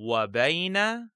وبين